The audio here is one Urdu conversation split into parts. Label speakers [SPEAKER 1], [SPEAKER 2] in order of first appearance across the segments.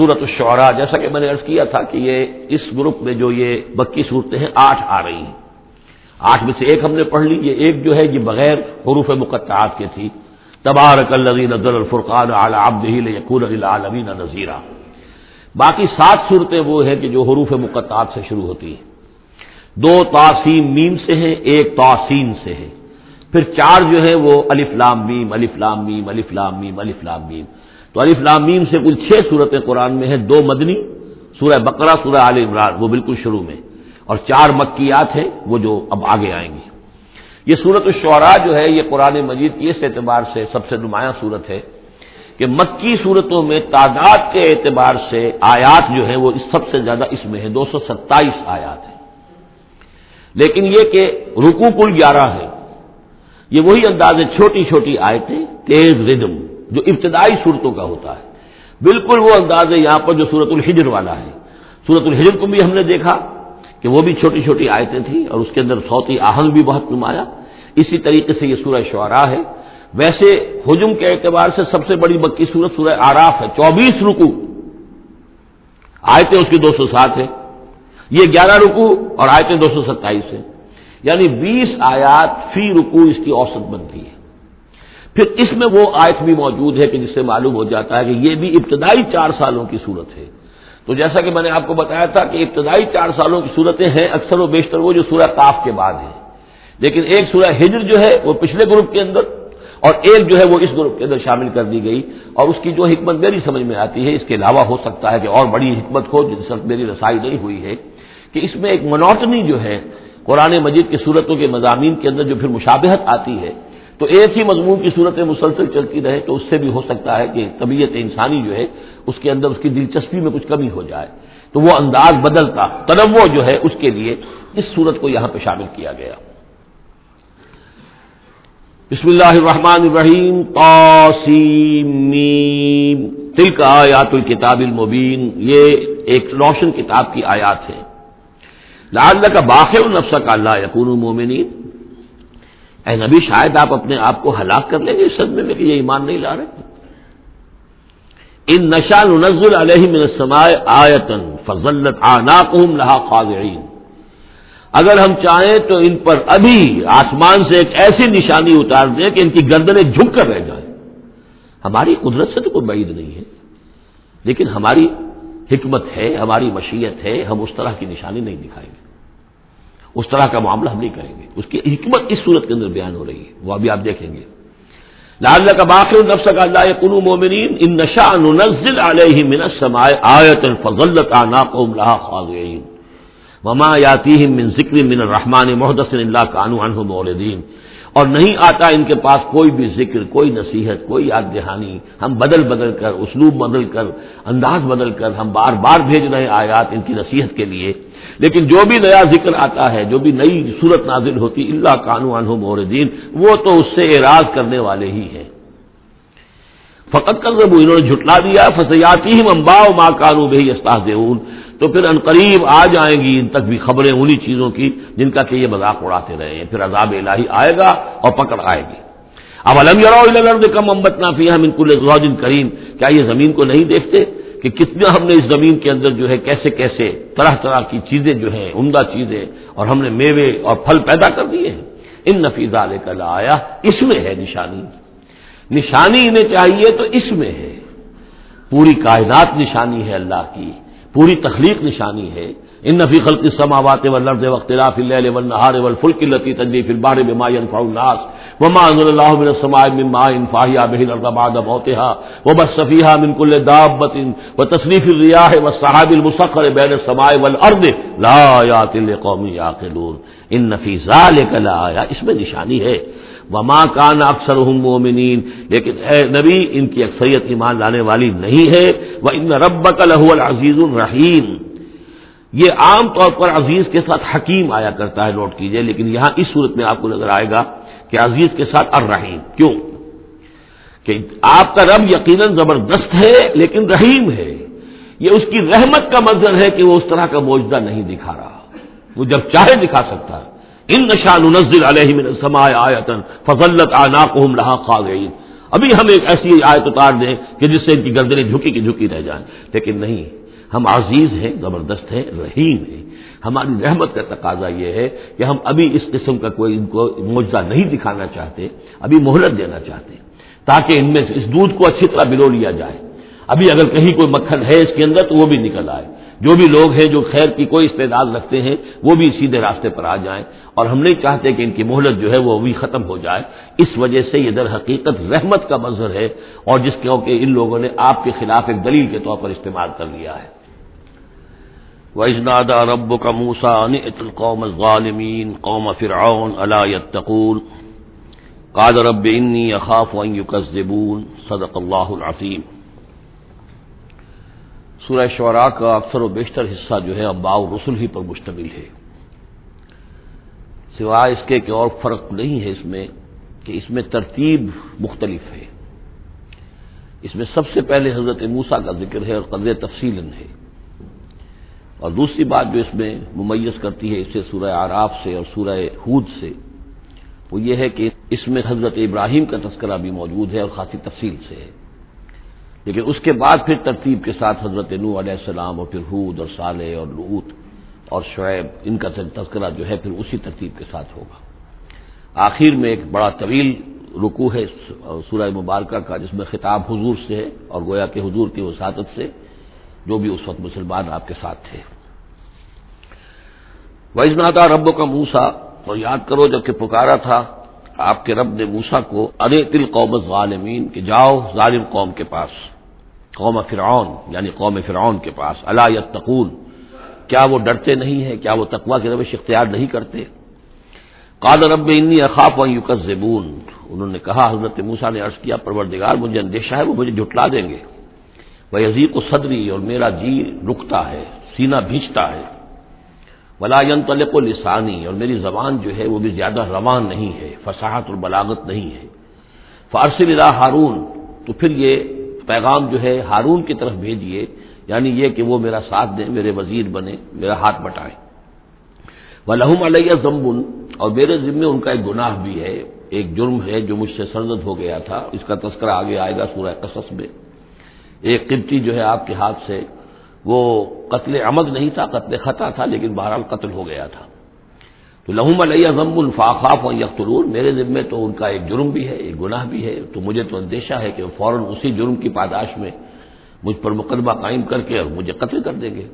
[SPEAKER 1] سورت الشعراء، جیسا کہ میں نے عرض کیا تھا کہ یہ اس گروپ میں جو یہ بکی صورتیں ہیں، آٹھ آ رہی ہیں۔ آٹھ میں سے ایک ہم نے پڑھ لی، یہ ایک جو ہے، یہ بغیر حروف مقطعات کے تھی۔ تبارک الذین نظر الفرقان علی عبدہ لیکون للعالمین نذیرا۔ باقی سات صورتیں وہ ہیں کہ جو حروف مقطعات سے شروع ہوتی ہیں۔ دو تاسیم میم سے ہیں، ایک توسین سے ہے پھر چار جو ہے وہ الف لام میم، الف لام میم، الف لام میم، الف لام میم۔ تو الف لام میم سے کل چھ صورتیں قرآن میں ہیں، دو مدنی، سورہ بقرہ، سورہ عال عمران، وہ بالکل شروع میں اور چار مکیات ہیں، وہ جو اب آگے آئیں گی۔ یہ صورت الشعراء جو ہے، یہ قرآن مجید کی اس اعتبار سے سب سے نمایاں صورت ہے کہ مکی صورتوں میں تعداد کے اعتبار سے آیات جو ہیں، وہ سب سے زیادہ اس میں ہیں، دو سو ستائیس آیات ہیں۔ لیکن یہ کہ رکو کل گیارہ ہے، یہ وہی انداز ہے، چھوٹی چھوٹی آیتیں، تیز ردم۔ جو ابتدائی صورتوں کا ہوتا ہے۔ بالکل وہ انداز ہے یہاں پر جو سورت الحجر والا ہے۔ سورت الحجر کو بھی ہم نے دیکھا کہ وہ بھی چھوٹی چھوٹی آیتیں تھیں اور اس کے اندر صوتی آہنگ بھی بہت نمایاں۔ اسی طریقے سے یہ سورہ شعراء ہے۔ ویسے ہجم کے اعتبار سے سب سے بڑی بکی سورت سورہ آراف ہے۔ چوبیس رکو آیتیں اس کی دو سو سات ہے یہ گیارہ رکو اور آیتیں دو سو ستائیس ہے یعنی بیس آیات فی رکو اس کی اوسط بنتی ہے پھر اس میں وہ آیت بھی موجود ہے کہ جس سے معلوم ہو جاتا ہے کہ یہ بھی ابتدائی چار سالوں کی صورت ہے۔ تو جیسا کہ میں نے آپ کو بتایا تھا کہ ابتدائی چار سالوں کی صورتیں ہیں، اکثر و بیشتر وہ جو سورہ کاف کے بعد ہے لیکن ایک سورہ ہجر جو ہے، وہ پچھلے گروپ کے اندر اور ایک جو ہے، وہ اس گروپ کے اندر شامل کر دی گئی۔ اور اس کی جو حکمت میری سمجھ میں آتی ہے، اس کے علاوہ ہو سکتا ہے کہ اور بڑی حکمت ہو جس وقت میری رسائی نہیں ہوئی ہے، کہ اس میں ایک منوٹنی جو ہے، قرآن مجید کی صورتوں کے مضامین کے اندر جو پھر مشابہت آتی ہے تو ایک ہی مضمون کی صورت مسلسل چلتی رہے تو اس سے بھی ہو سکتا ہے کہ طبیعت انسانی جو ہے، اس کے اندر اس کی دلچسپی میں کچھ کمی ہو جائے۔ تو وہ انداز بدلتا، تنوع جو ہے اس کے لیے اس صورت کو یہاں پہ شامل کیا گیا۔ بسم اللہ الرحمن الرحیم تل کا آیات الکتاب المبین، یہ ایک روشن کتاب کی آیات ہے لال کا باخر النفس کا اللہ یقون مومنین اے نبی، شاید آپ اپنے آپ کو ہلاک کر لیں گے اس صدمے میں کہ یہ ایمان نہیں لا رہے۔ ان نشا نزل علیہ من السماء آیتن فضلت آناقہم لہا خاضعین۔ اگر ہم چاہیں تو ان پر ابھی آسمان سے ایک ایسی نشانی اتار دیں کہ ان کی گردنیں جھک کر رہ جائیں۔ ہماری قدرت سے تو کوئی بعید نہیں ہے۔ لیکن ہماری حکمت ہے، ہماری مشیت ہے، ہم اس طرح کی نشانی نہیں دکھائیں گے۔ اس طرح کا معاملہ ہم نہیں کریں گے۔ اس کی حکمت اس صورت کے اندر بیان ہو رہی ہے۔ وہ ابھی آپ دیکھیں گے۔ لال کا باخر نفس کا اللہ کن مومنین ان نشا نزل علیہ من السماء آیت فضلت آناقهم لها خاضعین۔ وما یاتیہم من ذکر من الرحمن محدث اللہ کانو عنہ موردین اور نہیں آتا ان کے پاس کوئی بھی ذکر، کوئی نصیحت، کوئی یاد دہانی ہم بدل بدل کر، اسلوب بدل کر، انداز بدل کر ہم بار بار بھیج رہے آیات ان کی نصیحت کے لیے۔ لیکن جو بھی نیا ذکر آتا ہے، جو بھی نئی صورت نازل ہوتی، اللہ قانون موردین، وہ تو اس سے اعراض کرنے والے ہی ہیں۔ فقط کر انہوں نے جھٹلا دیا فسیاتی ہی ممبا ماں کانو بھائی استاذ تو پھر ان قریب آ جائیں گی، ان تک بھی خبریں انہی چیزوں کی جن کا کہ یہ مذاق اڑاتے رہے ہیں۔ پھر عذاب الہی آئے گا اور پکڑ آئے گی۔ اب علم کم امبت نافی ہم ان کل کریم۔ کیا یہ زمین کو نہیں دیکھتے کہ کتنا ہم نے اس زمین کے اندر جو ہے کیسے کیسے طرح طرح کی چیزیں جو ہیں، عمدہ چیزیں، اور ہم نے میوے اور پھل پیدا کر دیے ہیں۔ ان نفیز علیہ کا آیا اس میں ہے نشانی۔ نشانی انہیں چاہیے تو اس میں ہے۔ پوری کائنات نشانی ہے اللہ کی۔ پوری تخلیق نشانی ہے۔ ان نفی خلق سماوات والارض واختلاف الليل والنهار والفلك التي تجري في البحر بما ينفع الناس وما انزل الله من السماء من ماء فاحيا به الارض بعد موتها وبث فيها من كل دابة وتصريف الرياح والسحاب المسخر بين السماء والارض لآيات لقوم يعقلون۔ ان في ذلك لآيات اس میں نشانی ہے۔ وما کان اکثر مومنین، لیکن اے نبی، ان کی اکثریت ایمان لانے والی نہیں ہے۔ وہ ان رب کا لہو العزیز الرحیم یہ عام طور پر عزیز کے ساتھ حکیم آیا کرتا ہے، نوٹ کیجیے۔ لیکن یہاں اس صورت میں آپ کو نظر آئے گا کہ عزیز کے ساتھ الرحیم۔ کیوں؟ کہ آپ کا رب یقیناً زبردست ہے، لیکن رحیم ہے۔ یہ اس کی رحمت کا منظر ہے کہ وہ اس طرح کا موجودہ نہیں دکھا رہا۔ وہ جب چاہے دکھا سکتا ہے۔ ان نشان نزل علیہ من السماء آیتن فضلت آناقهم لها خاضعین۔ ابھی ہم ایک ایسی آیت اتار دیں کہ جس سے ان کی گردنیں جھکی کی جھکی رہ جائیں۔ لیکن نہیں، ہم عزیز ہیں، زبردست ہیں، رحیم ہیں۔ ہماری رحمت کا تقاضا یہ ہے کہ ہم ابھی اس قسم کا کوئی ان کو معجزہ نہیں دکھانا چاہتے، ابھی مہلت دینا چاہتے، تاکہ ان میں اس دودھ کو اچھی طرح بلو لیا جائے۔ ابھی اگر کہیں کوئی مکھن ہے اس کے اندر تو وہ بھی نکل آئے۔ جو بھی لوگ ہیں جو خیر کی کوئی استعداد رکھتے ہیں، وہ بھی سیدھے راستے پر آ جائیں۔ اور ہم نہیں چاہتے کہ ان کی مہلت جو ہے وہ بھی ختم ہو جائے۔ اس وجہ سے یہ در حقیقت رحمت کا مظہر ہے۔ اور جس کے ان لوگوں نے آپ کے خلاف ایک دلیل کے طور پر استعمال کر لیا ہے۔ وَإِذْ رَبُّكَ مُوسَىٰ أَنِ الْقَوْمَ الظَّالِمِينَ قَوْمَ فِرْعَوْنَ أَلَا يَتَّقُونَ۔ قَالَ رَبِّ إِنِّي أَخَافُ أَن يُكَذِّبُونَ۔ صدق اللہ العظیم سورہ شعراء کا اکثر و بیشتر حصہ جو ہے اباؤ رسول ہی پر مشتمل ہے۔ سوائے اس کے کہ اور فرق نہیں ہے اس میں کہ اس میں ترتیب مختلف ہے۔ اس میں سب سے پہلے حضرت موسا کا ذکر ہے اور قدر تفصیل ہے۔ اور دوسری بات جو اس میں ممیز کرتی ہے اسے سورہ آراف سے اور سورہ ہود سے، وہ یہ ہے کہ اس میں حضرت ابراہیم کا تذکرہ بھی موجود ہے اور خاصی تفصیل سے ہے۔ لیکن اس کے بعد پھر ترتیب کے ساتھ حضرت نو علیہ السلام اور پھر حود اور صالح اور لوت اور شعیب، ان کا تذکرہ جو ہے پھر اسی ترتیب کے ساتھ ہوگا۔ آخر میں ایک بڑا طویل رکو ہے سورہ مبارکہ کا، جس میں خطاب حضور سے ہے اور گویا کے حضور کی وساطت سے جو بھی اس وقت مسلمان آپ کے ساتھ تھے۔ ویزناتا رب کا موسا اور یاد کرو جبکہ پکارا تھا آپ کے رب نے موسا کو ارے تل قوم ظالمین کہ جاؤ ظالم قوم کے پاس، قوم فرعون یعنی قوم فرعون کے پاس اللہ یتقون، کیا وہ ڈرتے نہیں ہیں، کیا وہ تقوا کی روش اختیار نہیں کرتے؟ قال رب انی اخاف و یوکزبون انہوں نے کہا، حضرت موسا نے عرض کیا، پروردگار مجھے اندیشہ ہے، وہ مجھے جھٹلا دیں گے۔ وہ عزیق و صدری، اور میرا جی رکتا ہے، سینہ بھیجتا ہے۔ ولا طلق و لسانی اور میری زبان جو ہے وہ بھی زیادہ روان نہیں ہے، فصاحت اور بلاغت نہیں ہے۔ فارسی اللہ ہارون تو پھر یہ پیغام جو ہے ہارون کی طرف بھیجیے یعنی یہ کہ وہ میرا ساتھ دیں، میرے وزیر بنے میرا ہاتھ بٹائیں۔ وہ لہم علیہ زمبن اور میرے ذمے ان کا ایک گناہ بھی ہے، ایک جرم ہے جو مجھ سے سرزد ہو گیا تھا۔ اس کا تذکرہ آگے آئے گا سورہ قصص میں۔ ایک قبطی جو ہے آپ کے ہاتھ سے وہ قتل عمد نہیں تھا، قتل خطا تھا، لیکن بہرحال قتل ہو گیا تھا۔ تو لہوم علیہ ضم الفاقاف و یخترور میرے ذمے تو ان کا ایک جرم بھی ہے، ایک گناہ بھی ہے۔ تو مجھے تو اندیشہ ہے کہ فوراً اسی جرم کی پاداش میں مجھ پر مقدمہ قائم کر کے اور مجھے قتل کر دیں گے۔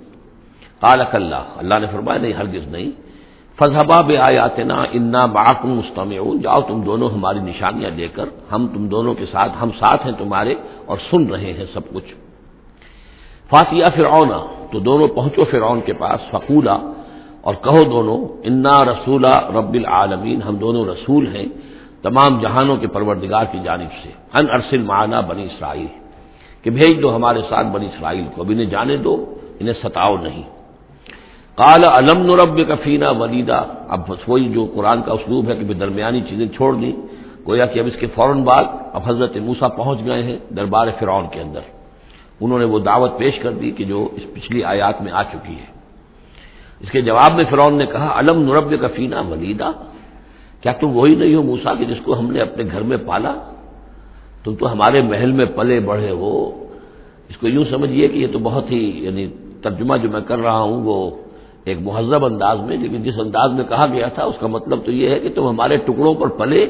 [SPEAKER 1] قالق اللہ اللہ نے فرمایا، نہیں، ہرگز نہیں۔ فضحبا بے آیات نا انا باقم مستم جاؤ تم دونوں ہماری نشانیاں دے کر، ہم تم دونوں کے ساتھ، ہم ساتھ ہیں تمہارے اور سن رہے ہیں سب کچھ۔ فاتیہ فرعون، تو دونوں پہنچو فرعون کے پاس، فقولا، اور کہو دونوں، انا رسولہ رب العالمین ہم دونوں رسول ہیں، تمام جہانوں کے پروردگار کی جانب سے، ان ارسل معنا بنی اسرائیل کہ بھیج دو ہمارے ساتھ بنی اسرائیل کو، اب انہیں جانے دو، انہیں ستاؤ نہیں۔ کال علم نرب کفینہ ولیدہ اب وہی جو قرآن کا اسلوب ہے کہ درمیانی چیزیں چھوڑ دیں، گویا کہ اب اس کے فوراً بعد اب حضرت موسا پہنچ گئے ہیں دربار فرعون کے اندر۔ انہوں نے وہ دعوت پیش کر دی کہ جو اس پچھلی آیات میں آ چکی ہے۔ اس کے جواب میں فرعون نے کہا علم نرب کفینہ ولیدہ کیا تم وہی نہیں ہو موسا کہ جس کو ہم نے اپنے گھر میں پالا؟ تم تو ہمارے محل میں پلے بڑھے ہو۔ اس کو یوں سمجھیے کہ یہ تو بہت ہی یعنی ترجمہ جو میں کر رہا ہوں، وہ ایک مہذب انداز میں، لیکن جس انداز میں کہا گیا تھا، اس کا مطلب تو یہ ہے کہ تم ہمارے ٹکڑوں پر پلے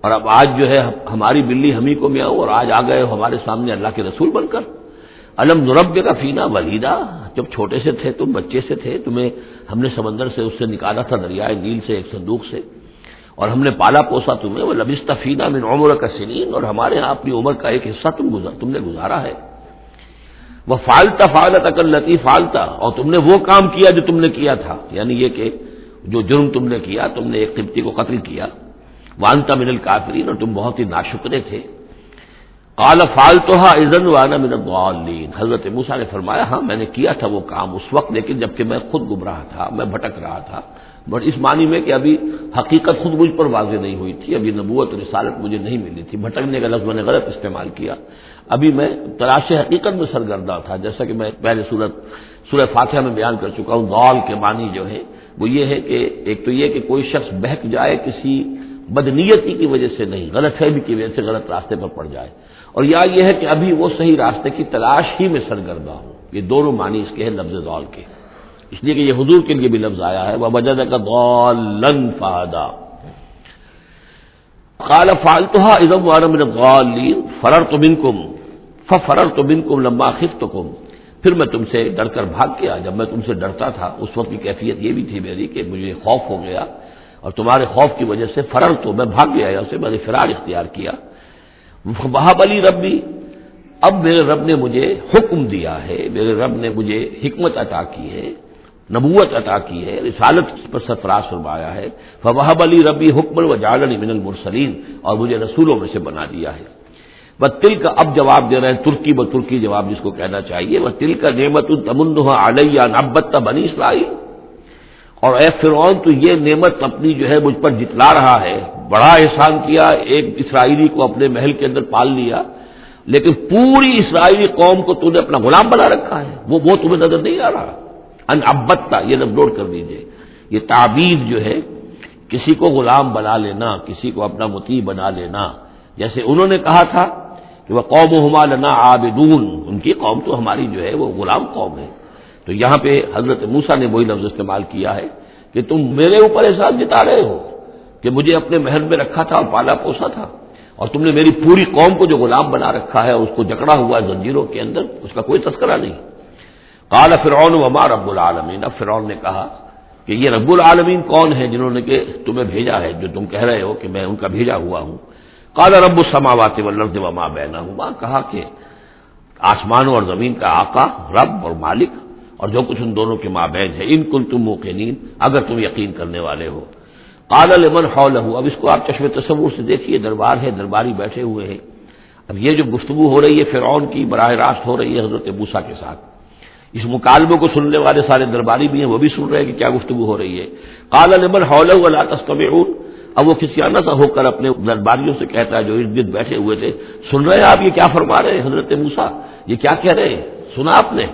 [SPEAKER 1] اور اب آج جو ہے ہماری بلی ہمیں کو میں آؤ اور آج آ گئے ہو ہمارے سامنے اللہ کے رسول بن کر۔ علم نرب کا فینا ولیدہ جب چھوٹے سے تھے، تم بچے سے تھے، تمہیں ہم نے سمندر سے اس سے نکالا تھا، دریائے نیل سے، ایک صندوق سے۔ اور ہم نے پالا پوسا تمہیں، وہ لبستہ فینا میں عمر کا سنین، اور ہمارے یہاں اپنی عمر کا ایک حصہ تم گزار، تم نے گزارا ہے۔ وہ فالتا فالت اکل لطی فالتا اور تم نے وہ کام کیا جو تم نے کیا تھا۔ یعنی یہ کہ جو جرم تم نے کیا، تم نے ایک قبطی کو قتل کیا۔ وانتا من الکافرین، اور تم بہت ہی ناشکرے تھے۔ قال فالتو عزن وانا من الضالین۔ حضرت موسا نے فرمایا ہاں میں نے کیا تھا وہ کام اس وقت، لیکن جبکہ میں خود گمراہ تھا، میں بھٹک رہا تھا۔ بٹ اس معنی میں کہ ابھی حقیقت خود مجھ پر واضح نہیں ہوئی تھی، ابھی نبوت رسالت مجھے نہیں ملی تھی۔ بھٹکنے کا لفظ میں نے غلط استعمال کیا۔ ابھی میں تلاش حقیقت میں سرگردہ تھا، جیسا کہ میں پہلے صورت سورہ فاتحہ میں بیان کر چکا ہوں۔ غال کے معنی جو ہے وہ یہ ہے کہ ایک تو یہ کہ کوئی شخص بہک جائے کسی بدنیتی کی وجہ سے نہیں، غلط فہمی کی وجہ سے غلط راستے پر پڑ جائے۔ اور یا یہ ہے کہ ابھی وہ صحیح راستے کی تلاش ہی میں سرگردہ ہوں۔ یہ دونوں معنی اس کے ہیں لفظ دول کے۔ اس لیے کہ یہ حضور کے لیے بھی لفظ آیا ہے۔ وہ وجہ کا دول فادا قال فالتها اذا وانا من الضالين۔ فررت منكم۔ ففررت منكم لما خفتكم۔ پھر میں تم سے ڈر کر بھاگ گیا۔ جب میں تم سے ڈرتا تھا، اس وقت کی کیفیت یہ بھی تھی میری کہ مجھے خوف ہو گیا اور تمہارے خوف کی وجہ سے فرر تو میں بھاگ گیا اسے میں نے فرار اختیار کیا۔ وہاں بلی ربی، اب میرے رب نے مجھے حکم دیا ہے، میرے رب نے مجھے حکمت عطا کی ہے، نبوت عطا کی ہے، رسالت پر سرفراز فرمایا ہے۔ فواہب علی ربی حکم و جالن من المرسلین، اور مجھے رسولوں میں سے بنا دیا ہے۔ وہ تل کا اب جواب دے رہے ہیں ترکی ب ترکی جواب جس کو کہنا چاہیے۔ وہ تل کا نعمت التمن علیہ نبت بنی اسرائیل۔ اور اے فرعون، تو یہ نعمت اپنی جو ہے مجھ پر جتلا رہا ہے۔ بڑا احسان کیا، ایک اسرائیلی کو اپنے محل کے اندر پال لیا، لیکن پوری اسرائیلی قوم کو تو نے اپنا غلام بنا رکھا ہے۔ وہ وہ تمہیں نظر نہیں آ رہا۔ ان ابتا یہ لفظ نوٹ کر دیجیے یہ تعبیر جو ہے، کسی کو غلام بنا لینا، کسی کو اپنا متی بنا لینا۔ جیسے انہوں نے کہا تھا کہ وہ قوم ہما لنا عابدون۔ ان کی قوم تو ہماری جو ہے، وہ غلام قوم ہے۔ تو یہاں پہ حضرت موسا نے وہی لفظ استعمال کیا ہے کہ تم میرے اوپر احساس جتا رہے ہو۔ کہ مجھے اپنے محل میں رکھا تھا اور پالا پوسا تھا اور تم نے میری پوری قوم کو جو غلام بنا رکھا ہے اس کو جکڑا ہوا ہے زنجیروں کے اندر، اس کا کوئی تذکرہ نہیں۔ کالا فرعون وما رب العالمین۔ اب فرعون نے کہا کہ یہ رب العالمین کون ہے جنہوں نے کہ تمہیں بھیجا ہے، جو تم کہہ رہے ہو کہ میں ان کا بھیجا ہوا ہوں۔ کالا رب السماوات والارض وما بینہما۔ کہا کہ آسمانوں اور زمین کا آقا، رب اور مالک اور جو کچھ ان دونوں کے مابین ہے۔ ان کل تم موقعین اگر تم یقین کرنے والے ہو۔ کالا لمن حول اب اس کو آپ چشم تصور سے دیکھیے، دربار ہے، درباری بیٹھے ہوئے ہیں۔ اب یہ جو گفتگو ہو رہی ہے، فرعون کی براہ راست ہو رہی ہے حضرت بوسا کے ساتھ۔ اس مکالمے کو سننے والے سارے درباری بھی ہیں، وہ بھی سن رہے ہیں کہ کیا گفتگو ہو رہی ہے۔ کالا لمن حول اللہ تستمعون۔ اب وہ کسی آنا سا ہو کر اپنے درباریوں سے کہتا ہے، جو ارد گرد بیٹھے ہوئے تھے۔ سن رہے ہیں آپ، یہ کیا فرما رہے ہیں حضرت موسا یہ کیا کہہ رہے ہیں؟ سنا آپ نے۔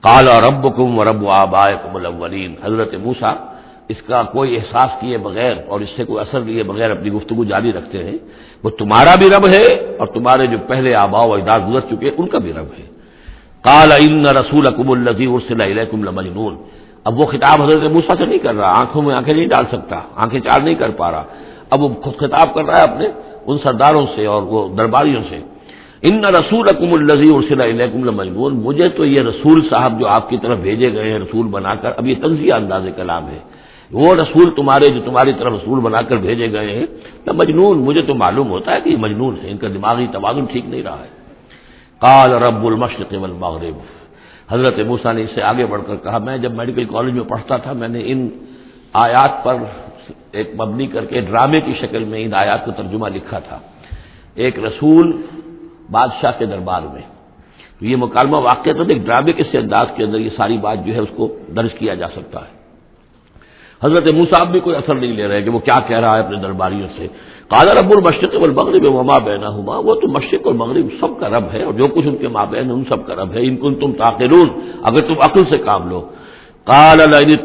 [SPEAKER 1] کالا رب کم و رب آبائے حضرت موسا اس کا کوئی احساس کیے بغیر اور اس سے کوئی اثر لیے بغیر اپنی گفتگو جاری رکھتے ہیں، وہ تمہارا بھی رب ہے اور تمہارے جو پہلے آبا و اجداد گزر چکے ان کا بھی رب ہے۔ کال ان رسول اکم الزی ارسل مجنون اب وہ خطاب حضرت موسا سے نہیں کر رہا، آنکھوں میں آنکھیں نہیں ڈال سکتا، آنکھیں چار نہیں کر پا رہا۔ اب وہ خود خطاب کر رہا ہے اپنے ان سرداروں سے اور وہ درباریوں سے۔ ان رسول اکم الزی ارسل مجنون مجھے تو یہ رسول صاحب جو آپ کی طرف بھیجے گئے ہیں، رسول بنا کر، اب یہ تنزیہ انداز کلام ہے۔ وہ رسول تمہارے جو تمہاری طرف رسول بنا کر بھیجے گئے ہیں نہ مجنون، مجھے تو معلوم ہوتا ہے کہ یہ مجنون ہے ان کا دماغی توازن ٹھیک نہیں رہا ہے۔ کال رب المشرق والمغرب۔ حضرت موسا نے اس سے آگے بڑھ کر کہا، میں جب میڈیکل کالج میں پڑھتا تھا، میں نے ان آیات پر ایک مبنی کر کے ڈرامے کی شکل میں ان آیات کو ترجمہ لکھا تھا۔ ایک رسول بادشاہ کے دربار میں۔ تو یہ مکالمہ واقع تو ایک ڈرامے کے سے انداز کے اندر یہ ساری بات جو ہے اس کو درج کیا جا سکتا ہے۔ حضرت موسا بھی کوئی اثر نہیں لے رہے کہ وہ کیا کہہ رہا ہے اپنے درباریوں سے۔ کالا رب المشرق والمغرب وما بینا ہوا وہ تو مشرق اور مغرب سب کا رب ہے اور جو کچھ ان کے ماں بہن ان سب کا رب ہے، ان کو تم تاخرون اگر تم عقل سے کام لو۔ کال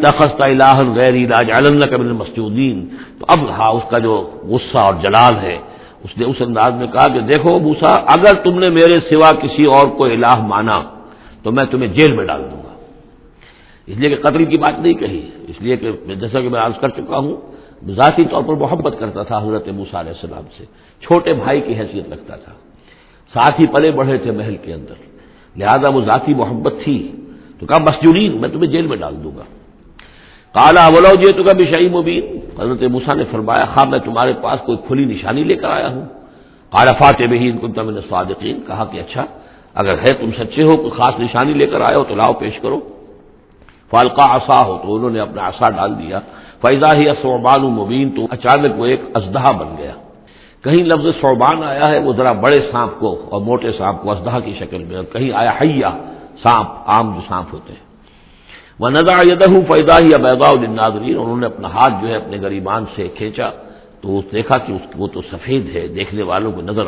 [SPEAKER 1] تخست الہن غیر علاج علن کبل مسجودین تو اب ہاں اس کا جو غصہ اور جلال ہے، اس نے اس انداز میں کہا کہ دیکھو موسا اگر تم نے میرے سوا کسی اور کو الہ مانا، تو میں تمہیں جیل میں ڈال دوں۔ اس لیے کہ قتل کی بات نہیں کہی، اس لیے کہ جیسا کہ میں عرض کر چکا ہوں ذاتی طور پر محبت کرتا تھا حضرت موسا علیہ السلام سے، چھوٹے بھائی کی حیثیت رکھتا تھا۔ ساتھ ہی پلے بڑھے تھے محل کے اندر۔ لہذا وہ ذاتی محبت تھی۔ تو کہا مسجورین میں تمہیں جیل میں ڈال دوں گا۔ کالا ولو جی تو کا بھی مبین۔ حضرت موسا نے فرمایا خواب میں تمہارے پاس کوئی کھلی نشانی لے کر آیا ہوں۔ کالا فاتح بہین کن تم صادقین کہا کہ اچھا اگر ہے تم سچے ہو، کوئی خاص نشانی لے کر آئے ہو تو لاؤ، پیش کرو۔ فالقا آسا ہو تو انہوں نے اپنا آسا ڈال دیا۔ فیضا ہی صوبان مبین تو اچانک وہ ایک ازدہا بن گیا۔ کہیں لفظ صوبان آیا ہے وہ ذرا بڑے سانپ کو اور موٹے سانپ کو ازدہا کی شکل میں، اور کہیں آیا حیا سانپ، عام جو سانپ ہوتے ہیں۔ وہ نظا یدہ فیضا ہی ابیدا الناظرین انہوں نے اپنا ہاتھ جو ہے اپنے گریبان سے کھینچا تو دیکھا کہ وہ تو سفید ہے، دیکھنے والوں کو نظر